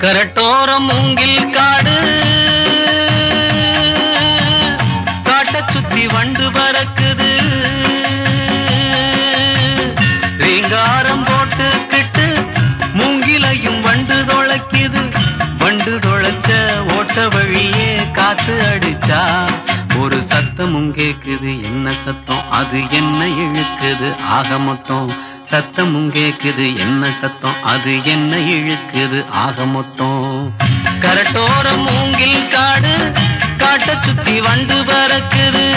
கரட்டோரம் மூங்கில் காடு. காட்ட சுத்தி வண்டு பறக்குது. ரீங்காரம் போட்டுக்கிட்டு மூங்கிலையும் வண்டு தொலைக்குது. வண்டு தொலைச்ச ஓட்ட வழியே காத்து அடிச்சா ஒரு சத்தமும் கேக்குது. என்ன சத்தம்? அது என்ன இழுக்குது? ஆக மொத்தம் சத்தமும் கேக்குது என்ன சத்தம்? அது என்ன இழுக்குது? ஆக மொத்தம். கரட்டோர மூங்கில் காடு காட்ட சுத்தி வண்டு பறக்குது.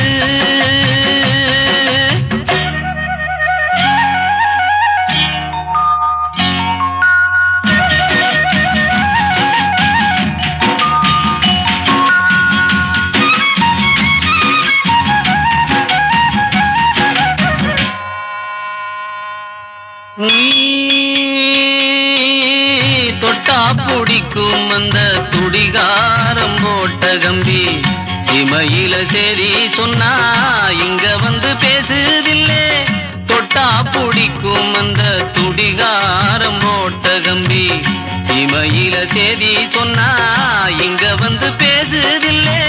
காப்புடிக்கும் அந்த துடிகாரம் போட்ட கம்பி. சிமையில சரி சொன்னா இங்க வந்து பேசுதில்லே. தொட்டா பிடிக்கும் அந்த துடிகாரம் போட்ட கம்பி. சிமையில சரி சொன்னா இங்க வந்து பேசுதில்லே.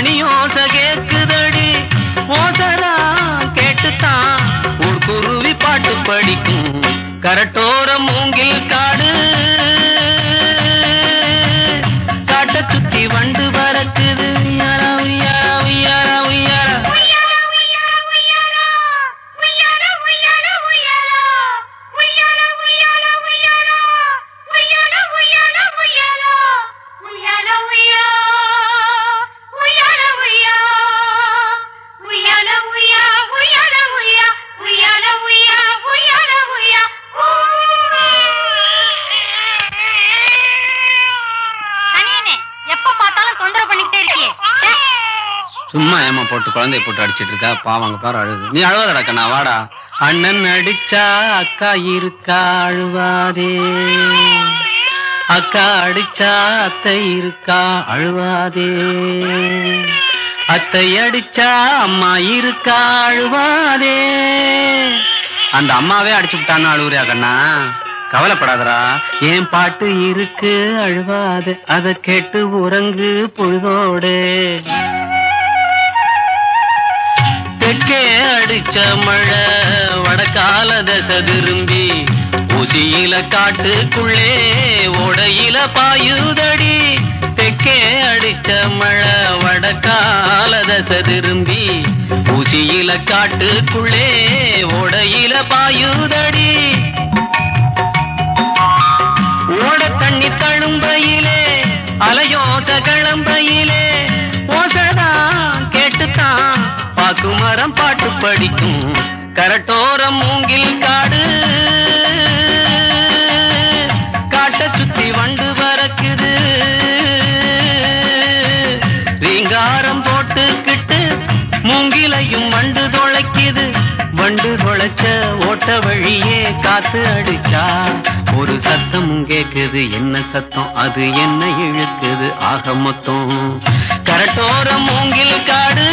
மணியோச கேக்குதடி. ஓசரா கேட்டுத்தான். ஒரு குருவி பாட்டு படிக்கும். கரட்டோர மூங்கில் காடு. காட்ட சுத்தி வண்டி எப்ப பார்த்தாலும் தொந்தரவு பண்ணிக்கிட்டே இருக்கியே. ச்சே. சும்மா ஏமா போட்டு குழந்தைய போட்டு அடிச்சிட்டு இருக்கா? பாவங்க பாரு அழுது. நீ அழுவாதடா கண்ணா வாடா. அண்ணன் அடிச்சா அக்கா இருக்கா அழுவாதே. அக்கா அடிச்சா அத்தை இருக்கா அழுவாதே. அத்தை அடிச்சா அம்மா இருக்கா அழுவாதே. அந்த அம்மாவே அடிச்சு விட்டான்னு அழுவுறியா கண்ணா? கவலைப்படாதடா. என் பாட்டு இருக்கு? அழுவாது. அதை கேட்டு உறங்கு பொழுதோடு. தெற்கே அடிச்ச மழை வடக்கால தசை திரும்பி ஊசியில காட்டுக்குள்ளே ஓடையில பாயுதடி. தெற்கே அடிச்ச மழை வடக்கால தசை திரும்பி ஊசியில காட்டுக்குள்ளே ஓடையில பாயுதடி. தழும்பையிலே அலையோச கிளம்பையிலே ஓசதான் கேட்டுத்தான் பாக்கு மரம் பாட்டு படிக்கும். கரட்டோரம் மூங்கில் காடு காட்ட சுத்தி வண்டு பறக்குது. ரீங்காரம் போட்டுக்கிட்டு மூங்கிலையும் வண்டு தொலைச்ச ஓட்ட வழியே காத்து அடிச்சா? ஒரு சத்தமும் கேக்குது என்ன சத்தம்? அது என்ன இழுக்குது? ஆக மொத்தம் கரட்டோர மூங்கில் காடு.